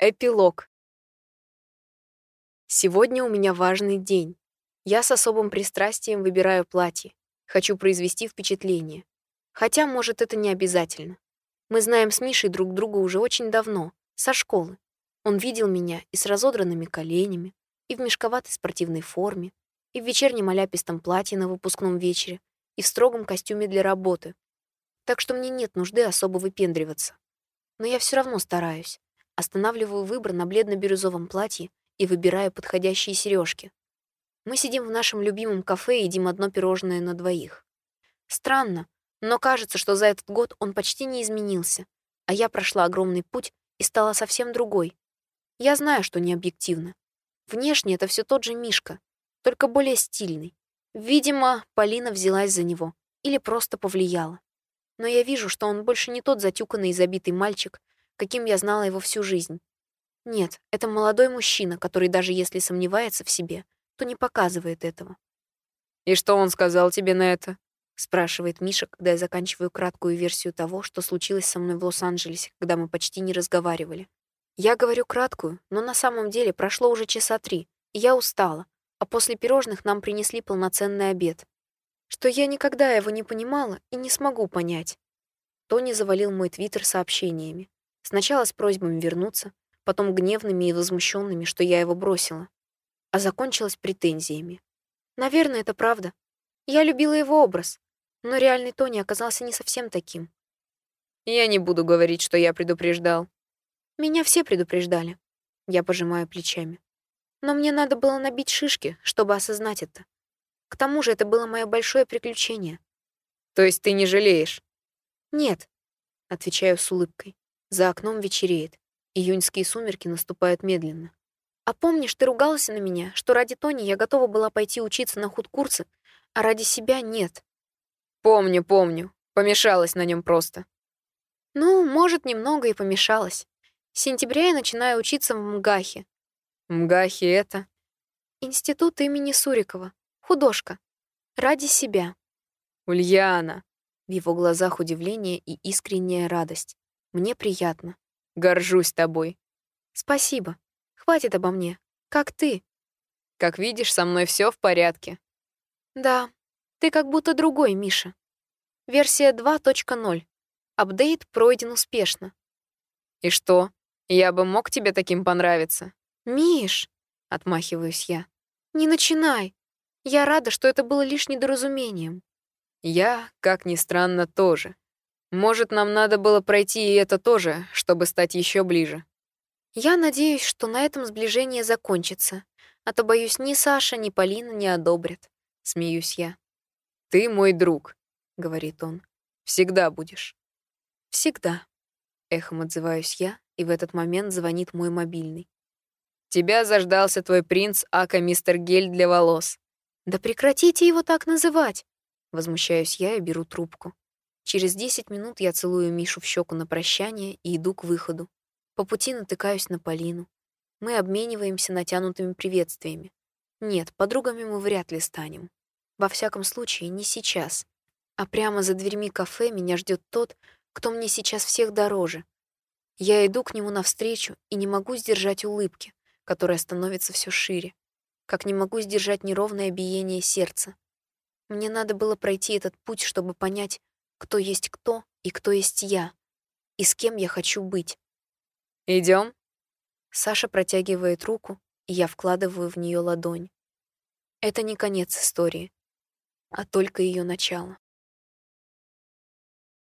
Эпилог. Сегодня у меня важный день. Я с особым пристрастием выбираю платье. Хочу произвести впечатление. Хотя, может, это не обязательно. Мы знаем с Мишей друг друга уже очень давно, со школы. Он видел меня и с разодранными коленями, и в мешковатой спортивной форме, и в вечернем оляпистом платье на выпускном вечере, и в строгом костюме для работы. Так что мне нет нужды особо выпендриваться. Но я все равно стараюсь. Останавливаю выбор на бледно-бирюзовом платье и выбираю подходящие сережки. Мы сидим в нашем любимом кафе и едим одно пирожное на двоих. Странно, но кажется, что за этот год он почти не изменился, а я прошла огромный путь и стала совсем другой. Я знаю, что не объективно. Внешне это все тот же Мишка, только более стильный. Видимо, Полина взялась за него или просто повлияла. Но я вижу, что он больше не тот затюканный и забитый мальчик, каким я знала его всю жизнь. Нет, это молодой мужчина, который даже если сомневается в себе, то не показывает этого. «И что он сказал тебе на это?» — спрашивает Миша, когда я заканчиваю краткую версию того, что случилось со мной в Лос-Анджелесе, когда мы почти не разговаривали. Я говорю краткую, но на самом деле прошло уже часа три, и я устала, а после пирожных нам принесли полноценный обед. Что я никогда его не понимала и не смогу понять. Тони завалил мой твиттер сообщениями. Сначала с просьбами вернуться, потом гневными и возмущенными, что я его бросила. А закончилось претензиями. Наверное, это правда. Я любила его образ, но реальный Тони оказался не совсем таким. Я не буду говорить, что я предупреждал. Меня все предупреждали. Я пожимаю плечами. Но мне надо было набить шишки, чтобы осознать это. К тому же это было мое большое приключение. То есть ты не жалеешь? Нет, отвечаю с улыбкой. За окном вечереет. Июньские сумерки наступают медленно. А помнишь, ты ругалась на меня, что ради Тони я готова была пойти учиться на худкурсы, а ради себя нет? Помню, помню. Помешалась на нем просто. Ну, может, немного и помешалась. С сентября я начинаю учиться в МГАХе. МГАХе это? Институт имени Сурикова. Художка. Ради себя. Ульяна. В его глазах удивление и искренняя радость. Мне приятно. Горжусь тобой. Спасибо. Хватит обо мне. Как ты? Как видишь, со мной все в порядке. Да. Ты как будто другой, Миша. Версия 2.0. Апдейт пройден успешно. И что? Я бы мог тебе таким понравиться. Миш, отмахиваюсь я. Не начинай. Я рада, что это было лишь недоразумением. Я, как ни странно, тоже. Может, нам надо было пройти и это тоже, чтобы стать еще ближе. Я надеюсь, что на этом сближение закончится, а то, боюсь, ни Саша, ни Полина не одобрят. Смеюсь я. «Ты мой друг», — говорит он. «Всегда будешь». «Всегда», — эхом отзываюсь я, и в этот момент звонит мой мобильный. «Тебя заждался твой принц Ака Мистер Гель для волос». «Да прекратите его так называть!» Возмущаюсь я и беру трубку. Через 10 минут я целую Мишу в щеку на прощание и иду к выходу. По пути натыкаюсь на Полину. Мы обмениваемся натянутыми приветствиями. Нет, подругами мы вряд ли станем. Во всяком случае, не сейчас. А прямо за дверьми кафе меня ждет тот, кто мне сейчас всех дороже. Я иду к нему навстречу и не могу сдержать улыбки, которая становится все шире, как не могу сдержать неровное биение сердца. Мне надо было пройти этот путь, чтобы понять, кто есть кто и кто есть я, и с кем я хочу быть. Идем. Саша протягивает руку, и я вкладываю в нее ладонь. Это не конец истории, а только ее начало.